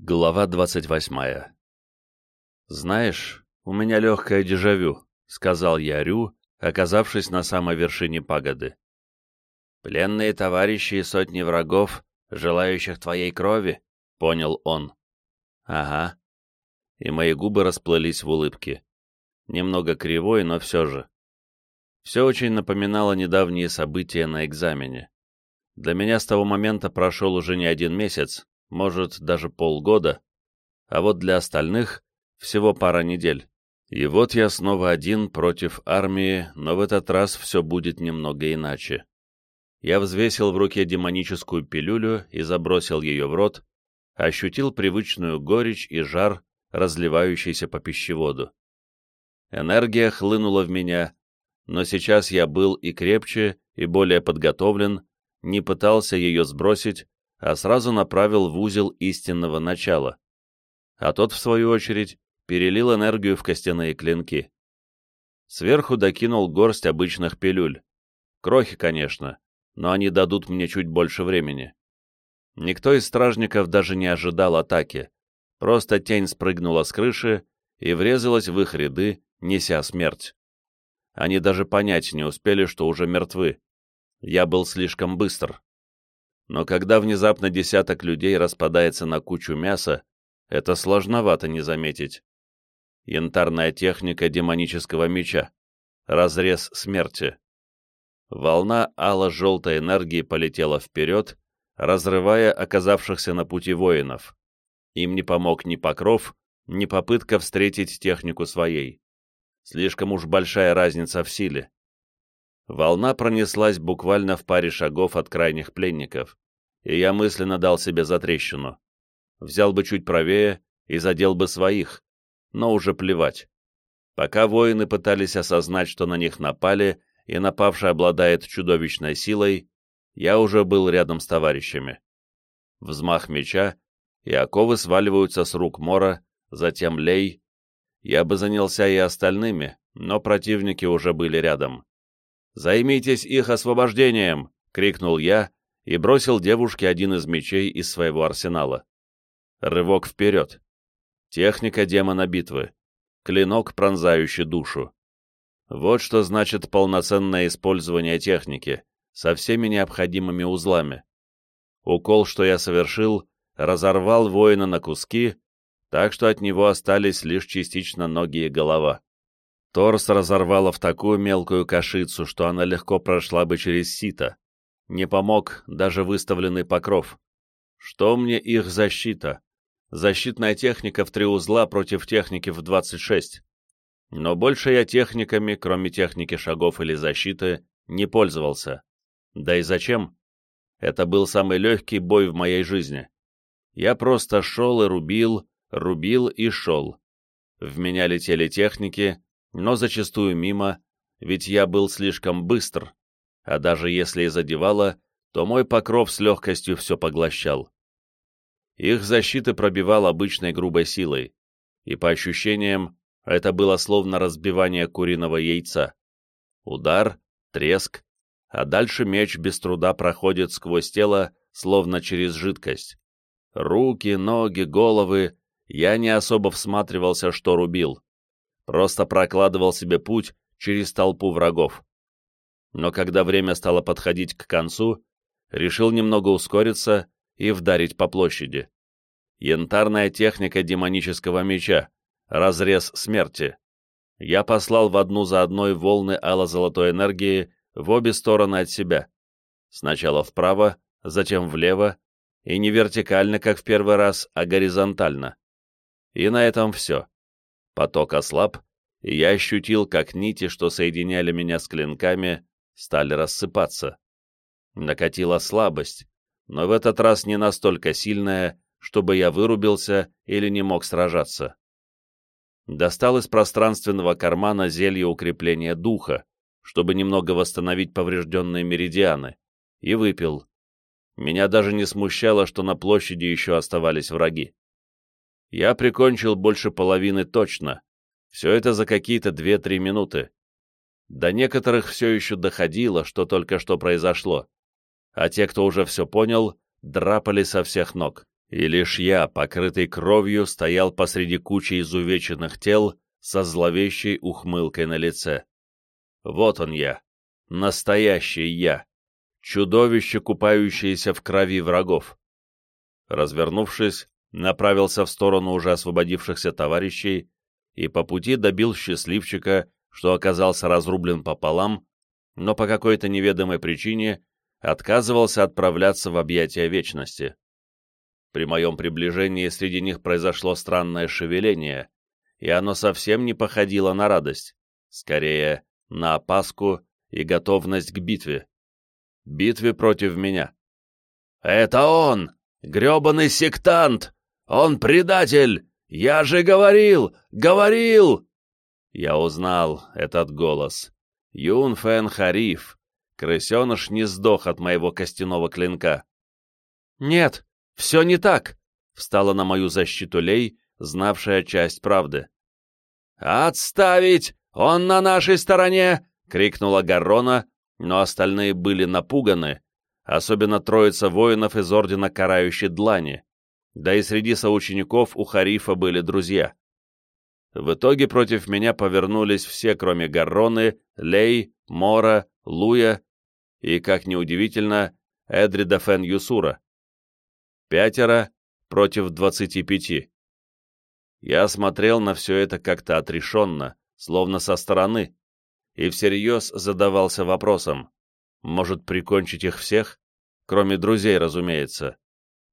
Глава двадцать восьмая. «Знаешь, у меня легкое дежавю», — сказал я Рю, оказавшись на самой вершине пагоды. «Пленные товарищи и сотни врагов, желающих твоей крови», — понял он. «Ага». И мои губы расплылись в улыбке. Немного кривой, но все же. Все очень напоминало недавние события на экзамене. Для меня с того момента прошел уже не один месяц, может, даже полгода, а вот для остальных всего пара недель. И вот я снова один против армии, но в этот раз все будет немного иначе. Я взвесил в руке демоническую пилюлю и забросил ее в рот, ощутил привычную горечь и жар, разливающийся по пищеводу. Энергия хлынула в меня, но сейчас я был и крепче, и более подготовлен, не пытался ее сбросить, а сразу направил в узел истинного начала. А тот, в свою очередь, перелил энергию в костяные клинки. Сверху докинул горсть обычных пилюль. Крохи, конечно, но они дадут мне чуть больше времени. Никто из стражников даже не ожидал атаки. Просто тень спрыгнула с крыши и врезалась в их ряды, неся смерть. Они даже понять не успели, что уже мертвы. Я был слишком быстр. Но когда внезапно десяток людей распадается на кучу мяса, это сложновато не заметить. Янтарная техника демонического меча. Разрез смерти. Волна ало-желтой энергии полетела вперед, разрывая оказавшихся на пути воинов. Им не помог ни покров, ни попытка встретить технику своей. Слишком уж большая разница в силе. Волна пронеслась буквально в паре шагов от крайних пленников, и я мысленно дал себе затрещину. Взял бы чуть правее и задел бы своих, но уже плевать. Пока воины пытались осознать, что на них напали, и напавший обладает чудовищной силой, я уже был рядом с товарищами. Взмах меча, и оковы сваливаются с рук Мора, затем Лей. Я бы занялся и остальными, но противники уже были рядом. «Займитесь их освобождением!» — крикнул я и бросил девушке один из мечей из своего арсенала. Рывок вперед. Техника демона битвы. Клинок, пронзающий душу. Вот что значит полноценное использование техники, со всеми необходимыми узлами. Укол, что я совершил, разорвал воина на куски, так что от него остались лишь частично ноги и голова. Торс разорвало в такую мелкую кашицу, что она легко прошла бы через сито. Не помог даже выставленный покров. Что мне их защита? Защитная техника в три узла против техники в 26. Но больше я техниками, кроме техники шагов или защиты, не пользовался. Да и зачем? Это был самый легкий бой в моей жизни. Я просто шел и рубил, рубил и шел. В меня летели техники, но зачастую мимо, ведь я был слишком быстр, а даже если и задевало, то мой покров с легкостью все поглощал. Их защиты пробивал обычной грубой силой, и по ощущениям это было словно разбивание куриного яйца. Удар, треск, а дальше меч без труда проходит сквозь тело, словно через жидкость. Руки, ноги, головы, я не особо всматривался, что рубил просто прокладывал себе путь через толпу врагов. Но когда время стало подходить к концу, решил немного ускориться и вдарить по площади. Янтарная техника демонического меча, разрез смерти. Я послал в одну за одной волны ало-золотой энергии в обе стороны от себя. Сначала вправо, затем влево, и не вертикально, как в первый раз, а горизонтально. И на этом все. Поток ослаб, и я ощутил, как нити, что соединяли меня с клинками, стали рассыпаться. Накатила слабость, но в этот раз не настолько сильная, чтобы я вырубился или не мог сражаться. Достал из пространственного кармана зелье укрепления духа, чтобы немного восстановить поврежденные меридианы, и выпил. Меня даже не смущало, что на площади еще оставались враги я прикончил больше половины точно. Все это за какие-то две-три минуты. До некоторых все еще доходило, что только что произошло. А те, кто уже все понял, драпали со всех ног. И лишь я, покрытый кровью, стоял посреди кучи изувеченных тел со зловещей ухмылкой на лице. Вот он я, настоящий я, чудовище, купающееся в крови врагов. Развернувшись, направился в сторону уже освободившихся товарищей и по пути добил счастливчика, что оказался разрублен пополам, но по какой-то неведомой причине отказывался отправляться в объятия вечности. При моем приближении среди них произошло странное шевеление, и оно совсем не походило на радость, скорее, на опаску и готовность к битве. Битве против меня. «Это он! грёбаный сектант! Он предатель! Я же говорил! Говорил!» Я узнал этот голос. Юн Фэн Хариф. Крысеныш не сдох от моего костяного клинка. «Нет, все не так!» — встала на мою защиту Лей, знавшая часть правды. «Отставить! Он на нашей стороне!» — крикнула Гаррона, но остальные были напуганы, особенно троица воинов из Ордена Карающей Длани, да и среди соучеников у Харифа были друзья. В итоге против меня повернулись все, кроме Гарроны, Лей, Мора, Луя и, как неудивительно, Эдрида Фен Юсура. Пятеро против двадцати пяти. Я смотрел на все это как-то отрешенно, словно со стороны, и всерьез задавался вопросом, может прикончить их всех, кроме друзей, разумеется.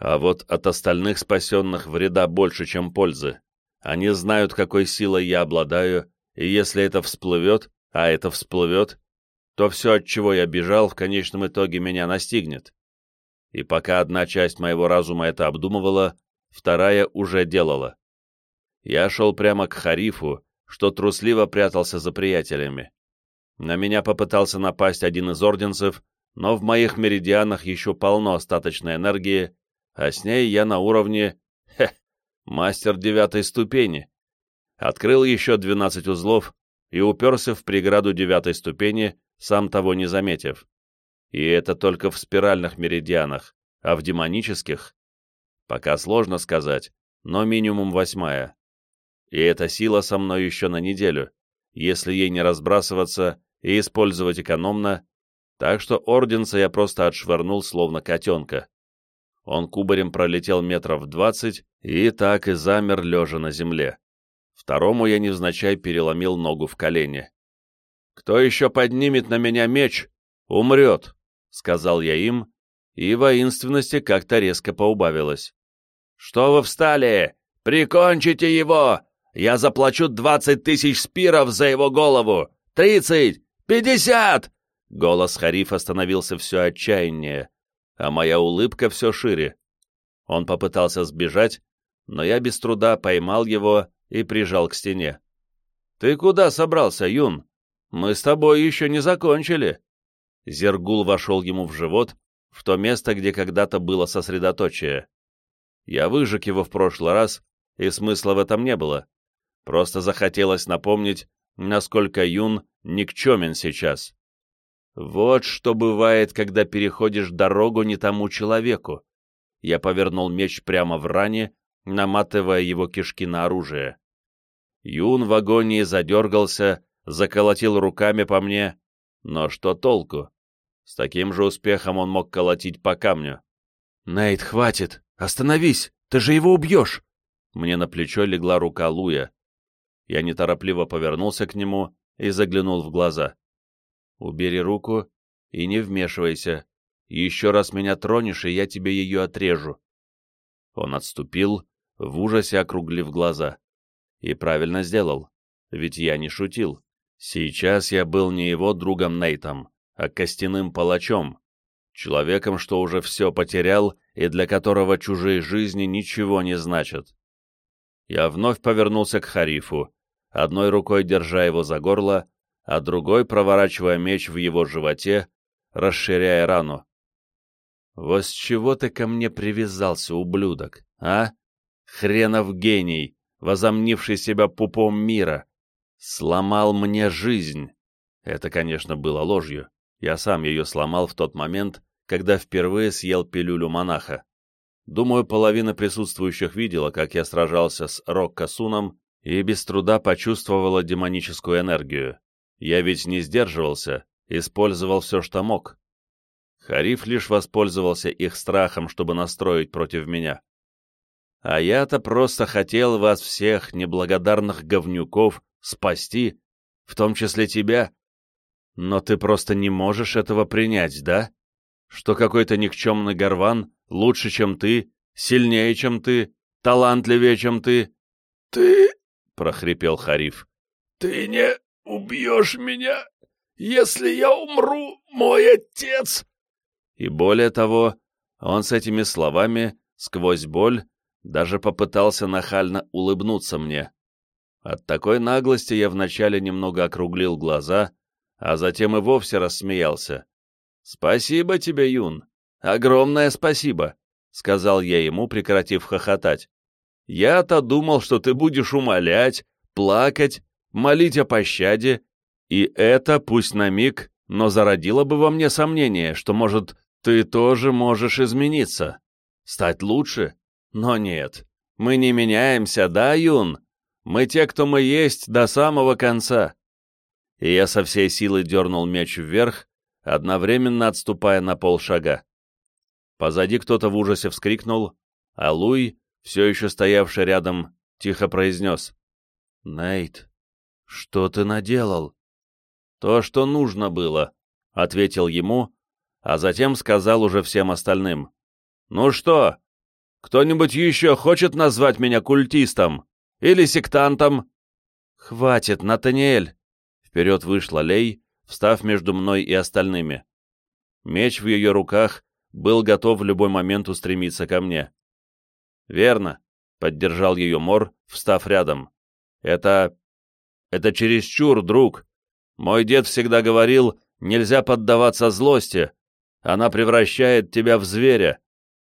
А вот от остальных спасенных вреда больше, чем пользы. Они знают, какой силой я обладаю, и если это всплывет, а это всплывет, то все, от чего я бежал, в конечном итоге меня настигнет. И пока одна часть моего разума это обдумывала, вторая уже делала. Я шел прямо к Харифу, что трусливо прятался за приятелями. На меня попытался напасть один из орденцев, но в моих меридианах еще полно остаточной энергии, а с ней я на уровне... Хе, мастер девятой ступени. Открыл еще двенадцать узлов и уперся в преграду девятой ступени, сам того не заметив. И это только в спиральных меридианах, а в демонических... Пока сложно сказать, но минимум восьмая и эта сила со мной еще на неделю, если ей не разбрасываться и использовать экономно, так что орденца я просто отшвырнул, словно котенка. Он кубарем пролетел метров двадцать и так и замер, лежа на земле. Второму я невзначай переломил ногу в колене. «Кто еще поднимет на меня меч, умрет», — сказал я им, и воинственности как-то резко поубавилось. «Что вы встали? Прикончите его! Я заплачу двадцать тысяч спиров за его голову! Тридцать! Пятьдесят!» Голос Харифа становился все отчаяннее, а моя улыбка все шире. Он попытался сбежать, но я без труда поймал его и прижал к стене. «Ты куда собрался, Юн? Мы с тобой еще не закончили!» Зергул вошел ему в живот, в то место, где когда-то было сосредоточие. Я выжег его в прошлый раз, и смысла в этом не было. Просто захотелось напомнить, насколько Юн никчемен сейчас. Вот что бывает, когда переходишь дорогу не тому человеку. Я повернул меч прямо в ране, наматывая его кишки на оружие. Юн в агонии задергался, заколотил руками по мне, но что толку? С таким же успехом он мог колотить по камню. «Нейт, хватит! Остановись! Ты же его убьешь!» Мне на плечо легла рука Луя. Я неторопливо повернулся к нему и заглянул в глаза. «Убери руку и не вмешивайся. Еще раз меня тронешь, и я тебе ее отрежу». Он отступил, в ужасе округлив глаза. И правильно сделал, ведь я не шутил. Сейчас я был не его другом Нейтом, а костяным палачом, человеком, что уже все потерял и для которого чужие жизни ничего не значат. Я вновь повернулся к Харифу, одной рукой держа его за горло, а другой проворачивая меч в его животе, расширяя рану. «Вот с чего ты ко мне привязался, ублюдок, а? Хренов гений, возомнивший себя пупом мира. Сломал мне жизнь!» Это, конечно, было ложью. Я сам ее сломал в тот момент, когда впервые съел пилюлю монаха. Думаю, половина присутствующих видела, как я сражался с Роккасуном и без труда почувствовала демоническую энергию. Я ведь не сдерживался, использовал все, что мог. Хариф лишь воспользовался их страхом, чтобы настроить против меня. А я-то просто хотел вас всех, неблагодарных говнюков, спасти, в том числе тебя. Но ты просто не можешь этого принять, да? Что какой-то никчемный горван лучше, чем ты, сильнее, чем ты, талантливее, чем ты. — Ты, — прохрипел Хариф, — ты не убьешь меня, если я умру, мой отец. И более того, он с этими словами, сквозь боль, даже попытался нахально улыбнуться мне. От такой наглости я вначале немного округлил глаза, а затем и вовсе рассмеялся. «Спасибо тебе, Юн! Огромное спасибо!» — сказал я ему, прекратив хохотать. «Я-то думал, что ты будешь умолять, плакать, молить о пощаде, и это, пусть на миг, но зародило бы во мне сомнение, что, может, ты тоже можешь измениться, стать лучше. Но нет, мы не меняемся, да, Юн? Мы те, кто мы есть, до самого конца». И я со всей силы дернул меч вверх, одновременно отступая на полшага. Позади кто-то в ужасе вскрикнул, а Луи, все еще стоявший рядом, тихо произнес. «Нейт, что ты наделал?» «То, что нужно было», — ответил ему, а затем сказал уже всем остальным. «Ну что, кто-нибудь еще хочет назвать меня культистом? Или сектантом?» «Хватит, Натаниэль!» Вперед вышла Лей, встав между мной и остальными. Меч в ее руках был готов в любой момент устремиться ко мне. «Верно», — поддержал ее Мор, встав рядом. «Это... это чересчур, друг. Мой дед всегда говорил, нельзя поддаваться злости. Она превращает тебя в зверя.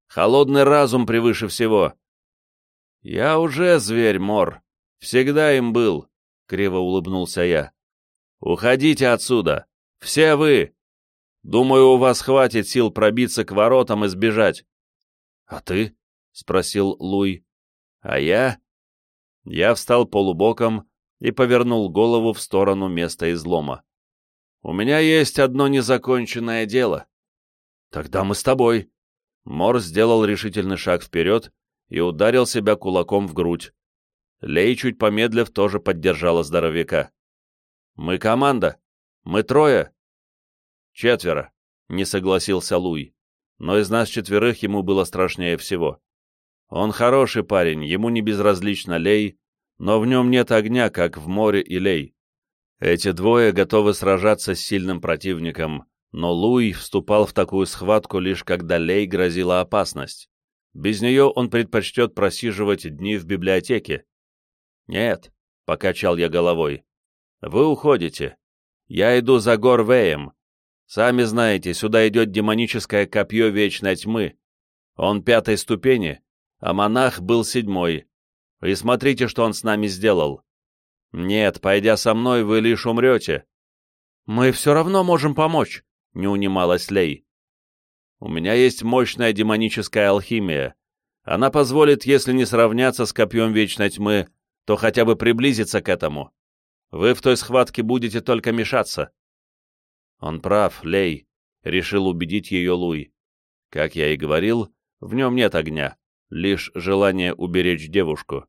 Холодный разум превыше всего». «Я уже зверь, Мор. Всегда им был», — криво улыбнулся я. «Уходите отсюда. Все вы, Думаю, у вас хватит сил пробиться к воротам и сбежать. — А ты? — спросил Луй. — А я? Я встал полубоком и повернул голову в сторону места излома. — У меня есть одно незаконченное дело. — Тогда мы с тобой. Мор сделал решительный шаг вперед и ударил себя кулаком в грудь. Лей, чуть помедлив, тоже поддержала здоровяка. «Мы команда. Мы трое. «Четверо», — не согласился Луй. Но из нас четверых ему было страшнее всего. Он хороший парень, ему не безразлично лей, но в нем нет огня, как в море и лей. Эти двое готовы сражаться с сильным противником, но Луй вступал в такую схватку лишь когда лей грозила опасность. Без нее он предпочтет просиживать дни в библиотеке. «Нет», — покачал я головой, — «вы уходите. Я иду за Горвеем, Сами знаете, сюда идет демоническое копье вечной тьмы. Он пятой ступени, а монах был седьмой. И смотрите, что он с нами сделал. Нет, пойдя со мной, вы лишь умрете. Мы все равно можем помочь, — не унималась Лей. У меня есть мощная демоническая алхимия. Она позволит, если не сравняться с копьем вечной тьмы, то хотя бы приблизиться к этому. Вы в той схватке будете только мешаться. «Он прав, Лей», — решил убедить ее Луи. Как я и говорил, в нем нет огня, лишь желание уберечь девушку.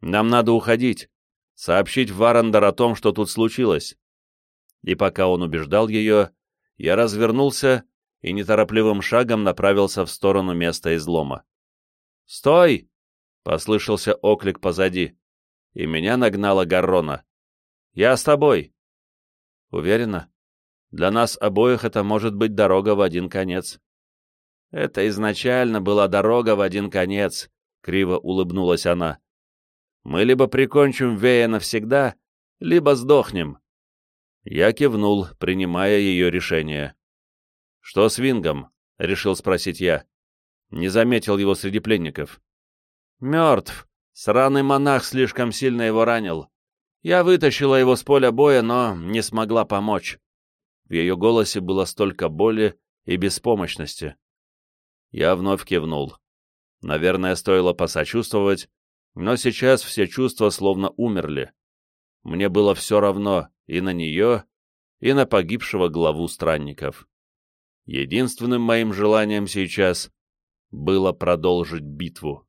«Нам надо уходить, сообщить Варандер о том, что тут случилось». И пока он убеждал ее, я развернулся и неторопливым шагом направился в сторону места излома. «Стой!» — послышался оклик позади, и меня нагнала Гаррона. «Я с тобой!» «Уверена?» Для нас обоих это может быть дорога в один конец. Это изначально была дорога в один конец, криво улыбнулась она. Мы либо прикончим Вея навсегда, либо сдохнем. Я кивнул, принимая ее решение. «Что с Вингом?» — решил спросить я. Не заметил его среди пленников. «Мертв. Сраный монах слишком сильно его ранил. Я вытащила его с поля боя, но не смогла помочь. В ее голосе было столько боли и беспомощности. Я вновь кивнул. Наверное, стоило посочувствовать, но сейчас все чувства словно умерли. Мне было все равно и на нее, и на погибшего главу странников. Единственным моим желанием сейчас было продолжить битву.